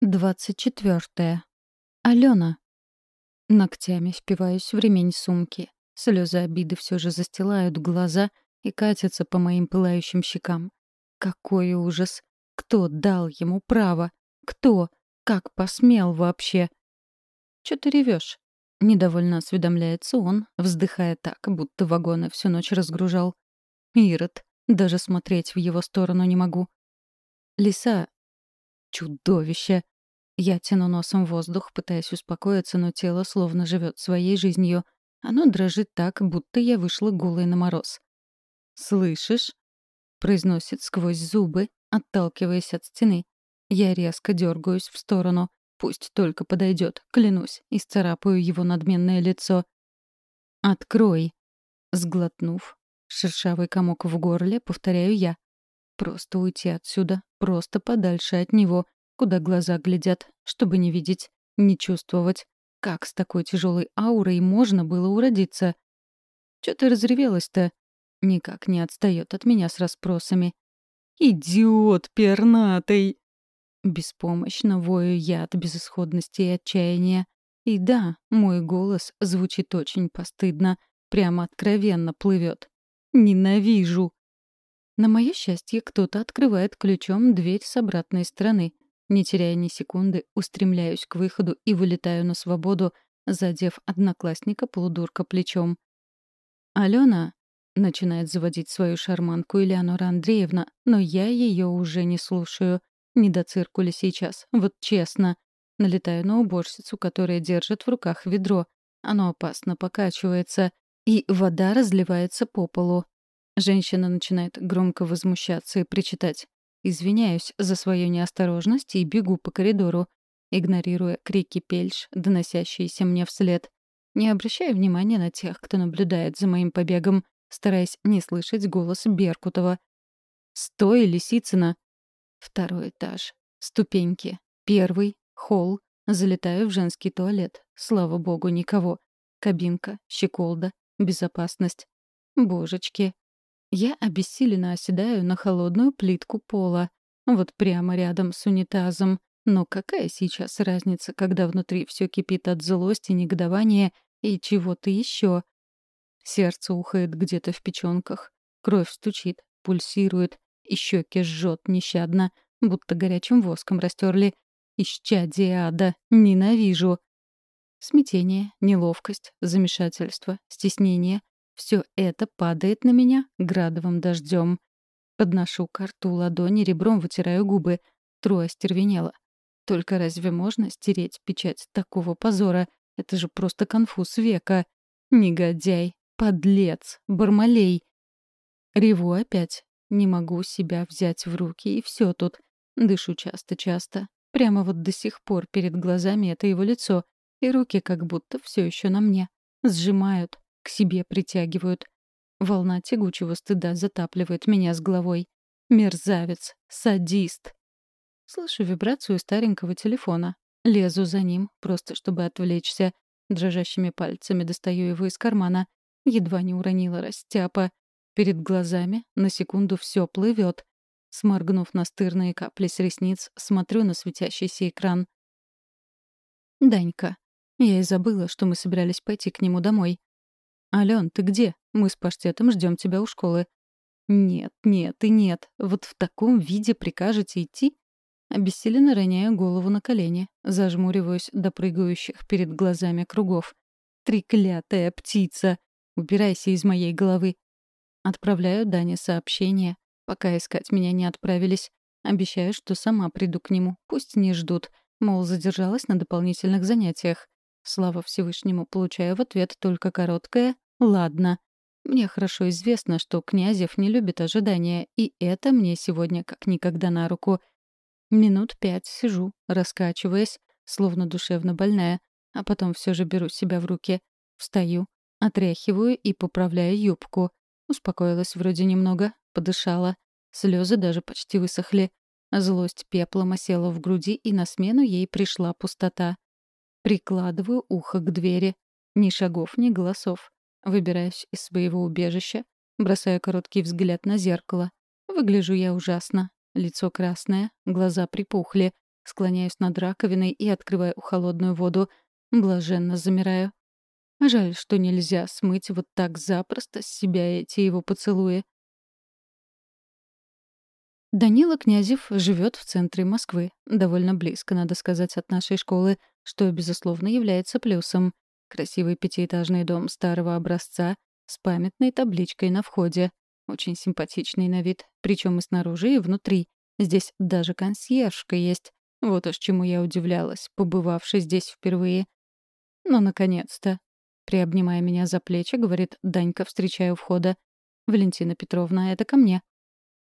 двадцать четвертое. Алена. Ногтями впиваюсь в ремень сумки. Слезы обиды все же застилают глаза и катятся по моим пылающим щекам. Какой ужас! Кто дал ему право? Кто? Как посмел вообще? «Чё ты ревёшь?» — недовольно осведомляется он, вздыхая так, будто вагоны всю ночь разгружал. «Ирод, даже смотреть в его сторону не могу». «Лиса, чудовище!» Я тяну носом воздух, пытаясь успокоиться, но тело словно живет своей жизнью. Оно дрожит так, будто я вышла голой на мороз. «Слышишь?» — произносит сквозь зубы, отталкиваясь от стены. Я резко дергаюсь в сторону. Пусть только подойдет, клянусь, и сцарапаю его надменное лицо. «Открой!» Сглотнув, шершавый комок в горле, повторяю я. Просто уйти отсюда, просто подальше от него, куда глаза глядят, чтобы не видеть, не чувствовать. Как с такой тяжелой аурой можно было уродиться? Чё ты разревелась-то? Никак не отстает от меня с расспросами. «Идиот пернатый!» Беспомощно вою я от безысходности и отчаяния. И да, мой голос звучит очень постыдно, прямо откровенно плывет. Ненавижу. На мое счастье, кто-то открывает ключом дверь с обратной стороны. Не теряя ни секунды, устремляюсь к выходу и вылетаю на свободу, задев одноклассника полудурка плечом. «Алена!» — начинает заводить свою шарманку Элеонора Андреевна, но я ее уже не слушаю. Не до циркуля сейчас, вот честно. Налетаю на уборщицу, которая держит в руках ведро. Оно опасно покачивается, и вода разливается по полу. Женщина начинает громко возмущаться и причитать. Извиняюсь за свою неосторожность и бегу по коридору, игнорируя крики Пельш, доносящиеся мне вслед. Не обращая внимания на тех, кто наблюдает за моим побегом, стараясь не слышать голос Беркутова. «Стой, Лисицына!» Второй этаж. Ступеньки. Первый. Холл. Залетаю в женский туалет. Слава богу, никого. Кабинка. Щеколда. Безопасность. Божечки. Я обессиленно оседаю на холодную плитку пола. Вот прямо рядом с унитазом. Но какая сейчас разница, когда внутри все кипит от злости, негодования и чего-то еще? Сердце ухает где-то в печенках. Кровь стучит, пульсирует, и щеки жжет нещадно, будто горячим воском растерли. Исчадие ада, ненавижу. Смятение, неловкость, замешательство, стеснение все это падает на меня градовым дождем. Подношу к рту ладони, ребром вытираю губы. Тру остервенела. Только разве можно стереть печать такого позора? Это же просто конфуз века. Негодяй, подлец, бармалей. Реву опять. Не могу себя взять в руки, и все тут. Дышу часто-часто. Прямо вот до сих пор перед глазами это его лицо, и руки как будто все еще на мне. Сжимают, себе притягивают. Волна тягучего стыда затапливает меня с головой. Мерзавец, садист. Слышу вибрацию старенького телефона. Лезу за ним, просто чтобы отвлечься. Дрожащими пальцами достаю его из кармана. Едва не уронила растяпа. Перед глазами на секунду все плывет. Сморгнув настырные капли с ресниц, смотрю на светящийся экран. Данька. Я и забыла, что мы собирались пойти к нему домой. «Алён, ты где? Мы с паштетом ждем тебя у школы». «Нет, нет и нет. Вот в таком виде прикажете идти?» Обессиленно роняю голову на колени, зажмуриваюсь до прыгающих перед глазами кругов. «Треклятая птица! Убирайся из моей головы!» Отправляю Дане сообщение, пока искать меня не отправились. Обещаю, что сама приду к нему, пусть не ждут, мол, задержалась на дополнительных занятиях. Слава Всевышнему, получаю в ответ только короткое «Ладно». Мне хорошо известно, что Князев не любит ожидания, и это мне сегодня как никогда на руку. Минут пять сижу, раскачиваясь, словно душевно больная, а потом все же беру себя в руки. Встаю, отряхиваю и поправляю юбку. Успокоилась вроде немного, подышала. Слезы даже почти высохли. Злость пеплом осела в груди, и на смену ей пришла пустота. Прикладываю ухо к двери. Ни шагов, ни голосов. Выбираюсь из своего убежища, бросаю короткий взгляд на зеркало. Выгляжу я ужасно. Лицо красное, глаза припухли. Склоняюсь над раковиной и открываю холодную воду. Блаженно замираю. Жаль, что нельзя смыть вот так запросто с себя эти его поцелуи. Данила Князев живет в центре Москвы, довольно близко, надо сказать, от нашей школы, что, безусловно, является плюсом. Красивый пятиэтажный дом старого образца с памятной табличкой на входе. Очень симпатичный на вид, причем и снаружи, и внутри. Здесь даже консьержка есть. Вот уж чему я удивлялась, побывавшись здесь впервые. Но, «Ну, наконец-то. Приобнимая меня за плечи, говорит Данька, встречая у входа. «Валентина Петровна, это ко мне».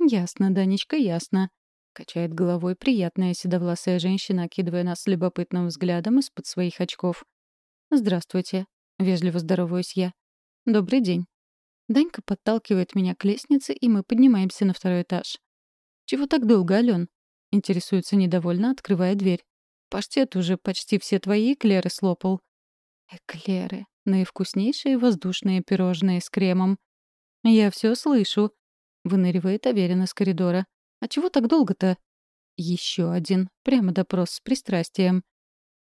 «Ясно, Данечка, ясно», — качает головой приятная седовласая женщина, окидывая нас любопытным взглядом из-под своих очков. «Здравствуйте», — вежливо здороваюсь я. «Добрый день». Данька подталкивает меня к лестнице, и мы поднимаемся на второй этаж. «Чего так долго, Ален?» — интересуется недовольно, открывая дверь. «Паштет уже почти все твои эклеры слопал». «Эклеры. Наивкуснейшие воздушные пирожные с кремом». «Я все слышу», Выныривает Аверин из коридора. «А чего так долго-то?» Еще один. Прямо допрос с пристрастием.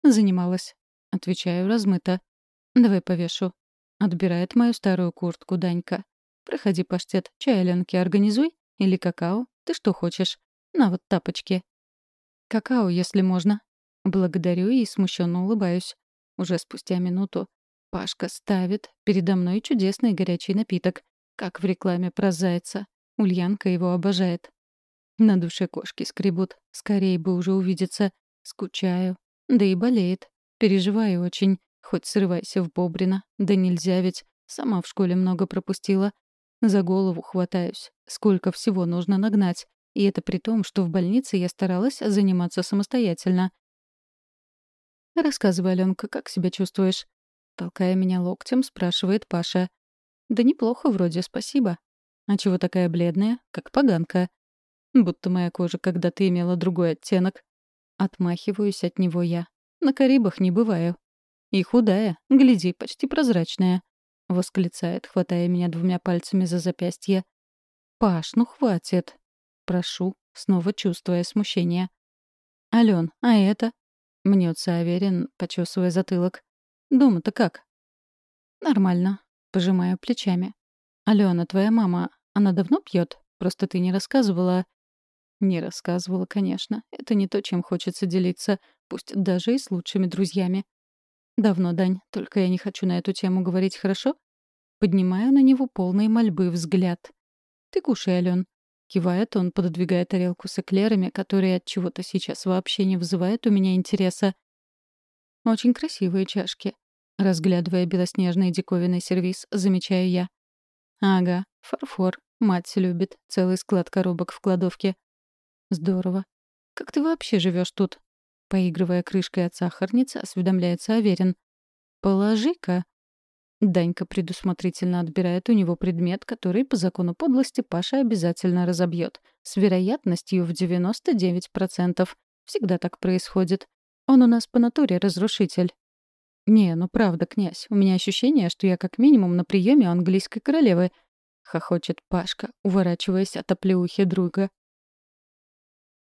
«Занималась». Отвечаю размыто. «Давай повешу». Отбирает мою старую куртку Данька. «Проходи, паштет. Чай Аленке организуй. Или какао. Ты что хочешь? На вот тапочки». «Какао, если можно». Благодарю и смущенно улыбаюсь. Уже спустя минуту Пашка ставит передо мной чудесный горячий напиток, как в рекламе про зайца. Ульянка его обожает. На душе кошки скребут. Скорее бы уже увидеться. Скучаю. Да и болеет. Переживаю очень. Хоть срывайся в бобрина. Да нельзя ведь. Сама в школе много пропустила. За голову хватаюсь. Сколько всего нужно нагнать. И это при том, что в больнице я старалась заниматься самостоятельно. «Рассказывай, Аленка, как себя чувствуешь?» Толкая меня локтем, спрашивает Паша. «Да неплохо вроде, спасибо. А чего такая бледная, как поганка? Будто моя кожа когда-то имела другой оттенок. Отмахиваюсь от него я. На Карибах не бываю. И худая, гляди, почти прозрачная. Восклицает, хватая меня двумя пальцами за запястье. «Паш, ну хватит!» Прошу, снова чувствуя смущение. «Ален, а это?» Мнется Аверин, почесывая затылок. «Дома-то как?» «Нормально. Пожимаю плечами. «Алена, твоя мама, она давно пьет? Просто ты не рассказывала...» «Не рассказывала, конечно. Это не то, чем хочется делиться, пусть даже и с лучшими друзьями». «Давно, Дань, только я не хочу на эту тему говорить, хорошо?» Поднимаю на него полные мольбы взгляд. «Ты кушай, Ален». Кивает он, пододвигая тарелку с эклерами, которые от чего-то сейчас вообще не вызывают у меня интереса. Очень красивые чашки. Разглядывая белоснежный диковинный сервиз, замечаю я. «Ага, фарфор. Мать любит. Целый склад коробок в кладовке». «Здорово. Как ты вообще живешь тут?» Поигрывая крышкой от сахарницы, осведомляется Аверин. «Положи-ка». Данька предусмотрительно отбирает у него предмет, который по закону подлости Паша обязательно разобьет. С вероятностью в 99%. Всегда так происходит. Он у нас по натуре разрушитель. «Не, ну правда, князь, у меня ощущение, что я как минимум на приеме английской королевы», — хохочет Пашка, уворачиваясь от оплеухи друга.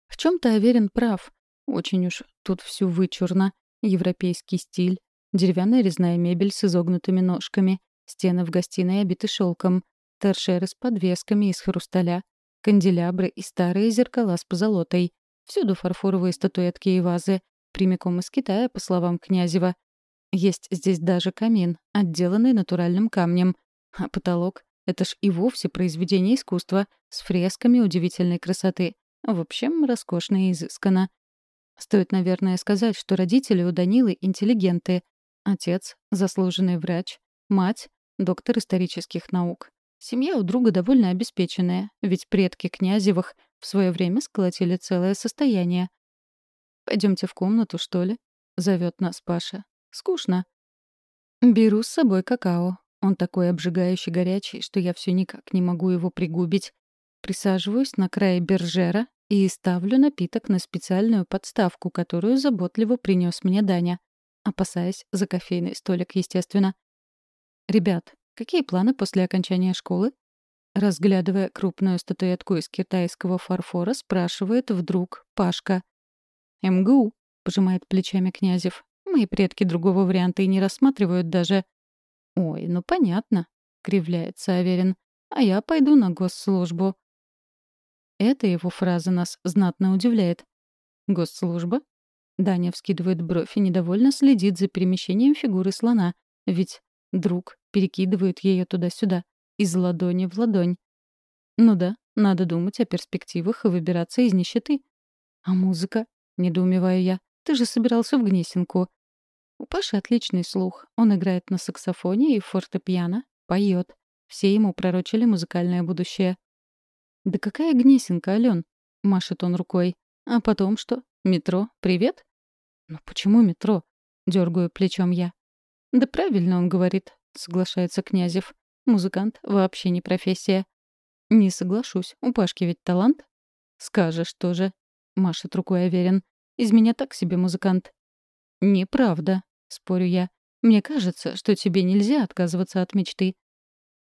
В чем то Аверин прав. Очень уж тут всю вычурно. Европейский стиль, деревянная резная мебель с изогнутыми ножками, стены в гостиной обиты шелком, торшеры с подвесками из хрусталя, канделябры и старые зеркала с позолотой. Всюду фарфоровые статуэтки и вазы, прямиком из Китая, по словам Князева. Есть здесь даже камин, отделанный натуральным камнем. А потолок — это ж и вовсе произведение искусства с фресками удивительной красоты. В общем, роскошно и изысканно. Стоит, наверное, сказать, что родители у Данилы интеллигенты. Отец — заслуженный врач, мать — доктор исторических наук. Семья у друга довольно обеспеченная, ведь предки Князевых в свое время сколотили целое состояние. Пойдемте в комнату, что ли?» — зовет нас Паша. Скучно. Беру с собой какао. Он такой обжигающий горячий, что я все никак не могу его пригубить. Присаживаюсь на край бержера и ставлю напиток на специальную подставку, которую заботливо принес мне Даня, опасаясь за кофейный столик, естественно. «Ребят, какие планы после окончания школы?» Разглядывая крупную статуэтку из китайского фарфора, спрашивает вдруг Пашка. МГУ», — пожимает плечами Князев. «Мои предки другого варианта и не рассматривают даже». «Ой, ну понятно», — кривляется Аверин. «А я пойду на госслужбу». Эта его фраза нас знатно удивляет. «Госслужба?» Даня вскидывает бровь и недовольно следит за перемещением фигуры слона. Ведь друг перекидывает ее туда-сюда, из ладони в ладонь. Ну да, надо думать о перспективах и выбираться из нищеты. А музыка? Недоумеваю я. Ты же собирался в Гнесинку. У Паши отличный слух. Он играет на саксофоне и фортепиано, поет. Все ему пророчили музыкальное будущее. «Да какая Гнесинка, Ален?» — машет он рукой. «А потом что? Метро? Привет?» «Ну почему метро?» — дергаю плечом я. «Да правильно он говорит», — соглашается Князев. «Музыкант вообще не профессия». «Не соглашусь. У Пашки ведь талант». «Скажешь тоже», — машет рукой Аверин. «Из меня так себе музыкант». «Неправда», — спорю я. «Мне кажется, что тебе нельзя отказываться от мечты».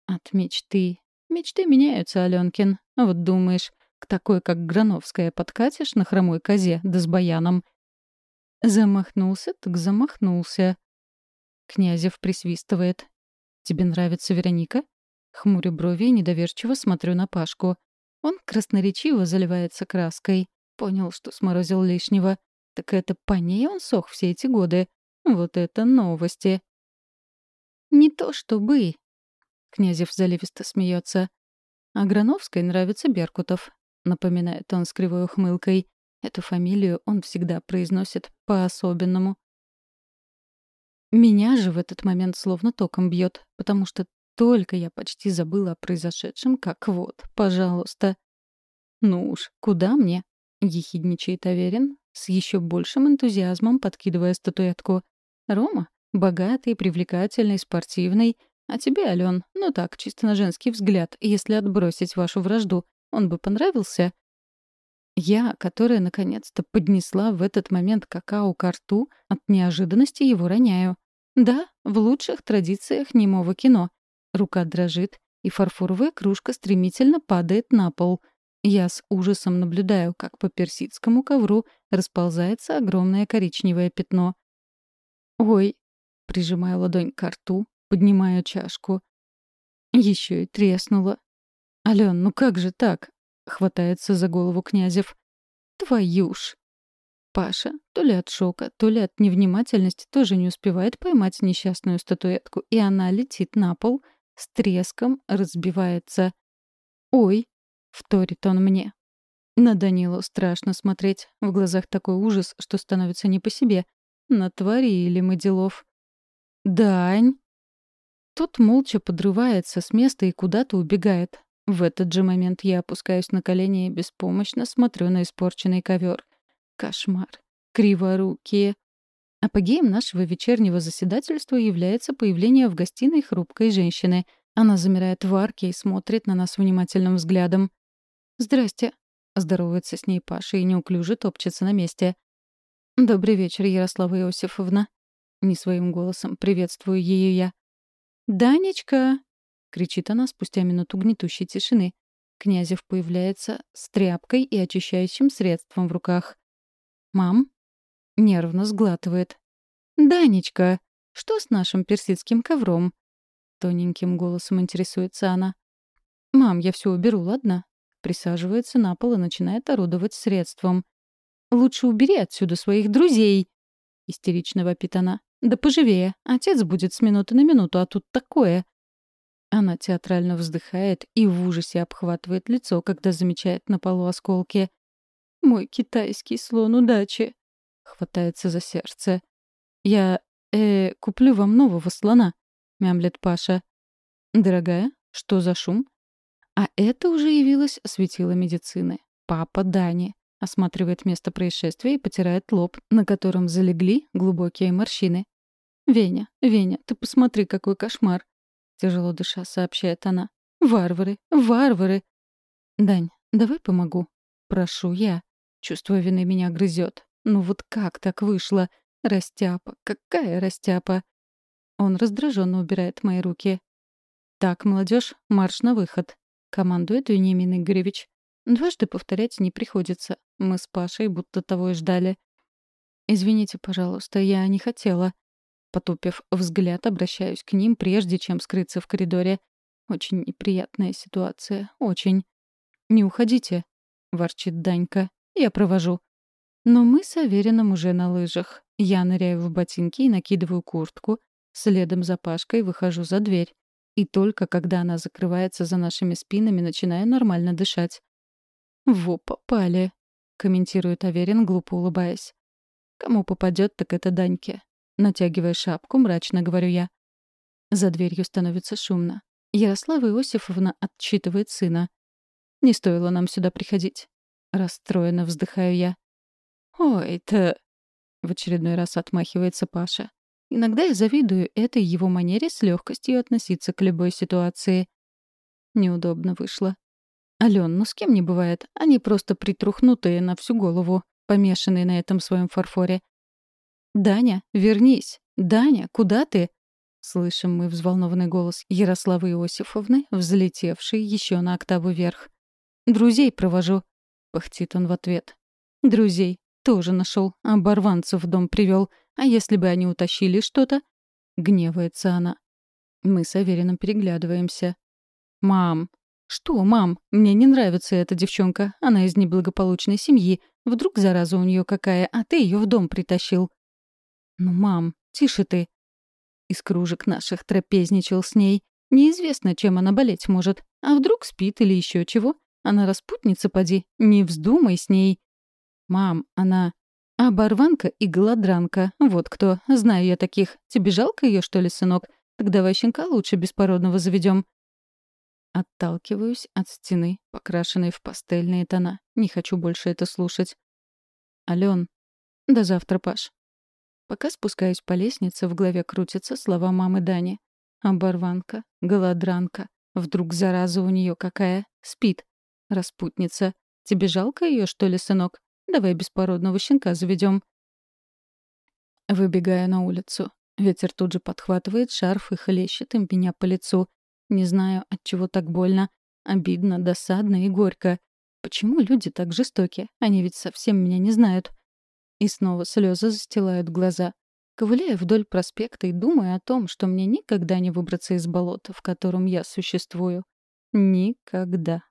«От мечты. Мечты меняются, Аленкин. Вот думаешь, к такой, как Грановская, подкатишь на хромой козе, да с баяном». Замахнулся, так замахнулся. Князев присвистывает. «Тебе нравится Вероника?» Хмурю брови и недоверчиво смотрю на Пашку. Он красноречиво заливается краской. Понял, что сморозил лишнего. Так это по ней он сох все эти годы. Вот это новости. «Не то чтобы...» Князев заливисто смеется. «А Грановской нравится Беркутов», — напоминает он с кривой ухмылкой. Эту фамилию он всегда произносит по-особенному. Меня же в этот момент словно током бьет, потому что только я почти забыла о произошедшем, как вот, пожалуйста. «Ну уж, куда мне?» — ехидничает Аверин, с еще большим энтузиазмом подкидывая статуэтку. «Рома? Богатый, привлекательный, спортивный. А тебе, Ален, ну так, чисто на женский взгляд, если отбросить вашу вражду, он бы понравился?» Я, которая наконец-то поднесла в этот момент какао к рту, от неожиданности его роняю. Да, в лучших традициях немого кино. Рука дрожит, и фарфоровая кружка стремительно падает на пол. Я с ужасом наблюдаю, как по персидскому ковру расползается огромное коричневое пятно. «Ой!» — прижимаю ладонь к рту, поднимаю чашку. Еще и треснула. «Ален, ну как же так? Хватается за голову Князев. Твою ж! Паша, то ли от шока, то ли от невнимательности, тоже не успевает поймать несчастную статуэтку, и она летит на пол, с треском разбивается. «Ой!» — вторит он мне. На Данилу страшно смотреть. В глазах такой ужас, что становится не по себе. Натворили мы делов. «Дань!» Тот молча подрывается с места и куда-то убегает. В этот же момент я опускаюсь на колени и беспомощно смотрю на испорченный ковер. Кошмар. Криворукие. Апогеем нашего вечернего заседательства является появление в гостиной хрупкой женщины. Она замирает в арке и смотрит на нас внимательным взглядом. «Здрасте», — здоровается с ней Паша и неуклюже топчется на месте. «Добрый вечер, Ярослава Иосифовна». Не своим голосом приветствую ее я. «Данечка!» — кричит она спустя минуту гнетущей тишины. Князев появляется с тряпкой и очищающим средством в руках. «Мам?» — нервно сглатывает. «Данечка, что с нашим персидским ковром?» Тоненьким голосом интересуется она. «Мам, я все уберу, ладно?» Присаживается на пол и начинает орудовать средством. «Лучше убери отсюда своих друзей!» Истерично вопит она. «Да поживее. Отец будет с минуты на минуту, а тут такое!» Она театрально вздыхает и в ужасе обхватывает лицо, когда замечает на полу осколки. «Мой китайский слон удачи!» Хватается за сердце. «Я, э, куплю вам нового слона», — мямлет Паша. «Дорогая, что за шум?» А это уже явилось светило медицины. Папа Дани осматривает место происшествия и потирает лоб, на котором залегли глубокие морщины. «Веня, Веня, ты посмотри, какой кошмар!» Тяжело дыша, сообщает она. «Варвары! Варвары!» «Дань, давай помогу?» «Прошу я». Чувство вины меня грызет. Ну вот как так вышло? Растяпа, какая растяпа? Он раздраженно убирает мои руки. «Так, молодежь, марш на выход», — командует Вениамин Игоревич. Дважды повторять не приходится. Мы с Пашей будто того и ждали. Извините, пожалуйста, я не хотела. Потупив взгляд, обращаюсь к ним, прежде чем скрыться в коридоре. Очень неприятная ситуация. Очень. «Не уходите», — ворчит Данька. «Я провожу». Но мы с Авериным уже на лыжах. Я ныряю в ботинки и накидываю куртку. Следом за Пашкой выхожу за дверь. И только когда она закрывается за нашими спинами, начинаю нормально дышать. «Во, попали», — комментирует Аверин, глупо улыбаясь. «Кому попадет, так это Даньке». Натягивая шапку, мрачно говорю я. За дверью становится шумно. Ярослава Иосифовна отчитывает сына. «Не стоило нам сюда приходить». Расстроенно вздыхаю я. «Ой-то...» — в очередной раз отмахивается Паша. Иногда я завидую этой его манере с легкостью относиться к любой ситуации. Неудобно вышло. Ален, ну с кем не бывает. Они просто притрухнутые на всю голову, помешанные на этом своем фарфоре. «Даня, вернись! Даня, куда ты?» Слышим мы взволнованный голос Ярославы Иосифовны, взлетевший еще на октаву вверх. «Друзей провожу», — пыхтит он в ответ. «Друзей. Тоже нашел, оборванцев в дом привел. А если бы они утащили что-то?» Гневается она. Мы с Авериным переглядываемся. «Мам!» «Что, мам? Мне не нравится эта девчонка. Она из неблагополучной семьи. Вдруг зараза у нее какая, а ты ее в дом притащил?» «Ну, мам, тише ты!» Из кружек наших трапезничал с ней. Неизвестно, чем она болеть может. А вдруг спит или еще чего? Она распутница, поди. Не вздумай с ней. «Мам, она...» «Оборванка и голодранка. Вот кто. Знаю я таких. Тебе жалко ее, что ли, сынок? Так давай щенка лучше беспородного заведем. Отталкиваюсь от стены, покрашенной в пастельные тона. Не хочу больше это слушать. Ален. До завтра, Паш. Пока спускаюсь по лестнице, в голове крутятся слова мамы Дани. Оборванка, голодранка. Вдруг зараза у нее какая? Спит. Распутница. Тебе жалко ее, что ли, сынок? Давай беспородного щенка заведем. Выбегая на улицу. Ветер тут же подхватывает шарф и хлещет им меня по лицу. Не знаю, от чего так больно. Обидно, досадно и горько. Почему люди так жестоки? Они ведь совсем меня не знают. И снова слезы застилают глаза. Ковыляя вдоль проспекта и думаю о том, что мне никогда не выбраться из болота, в котором я существую. Никогда.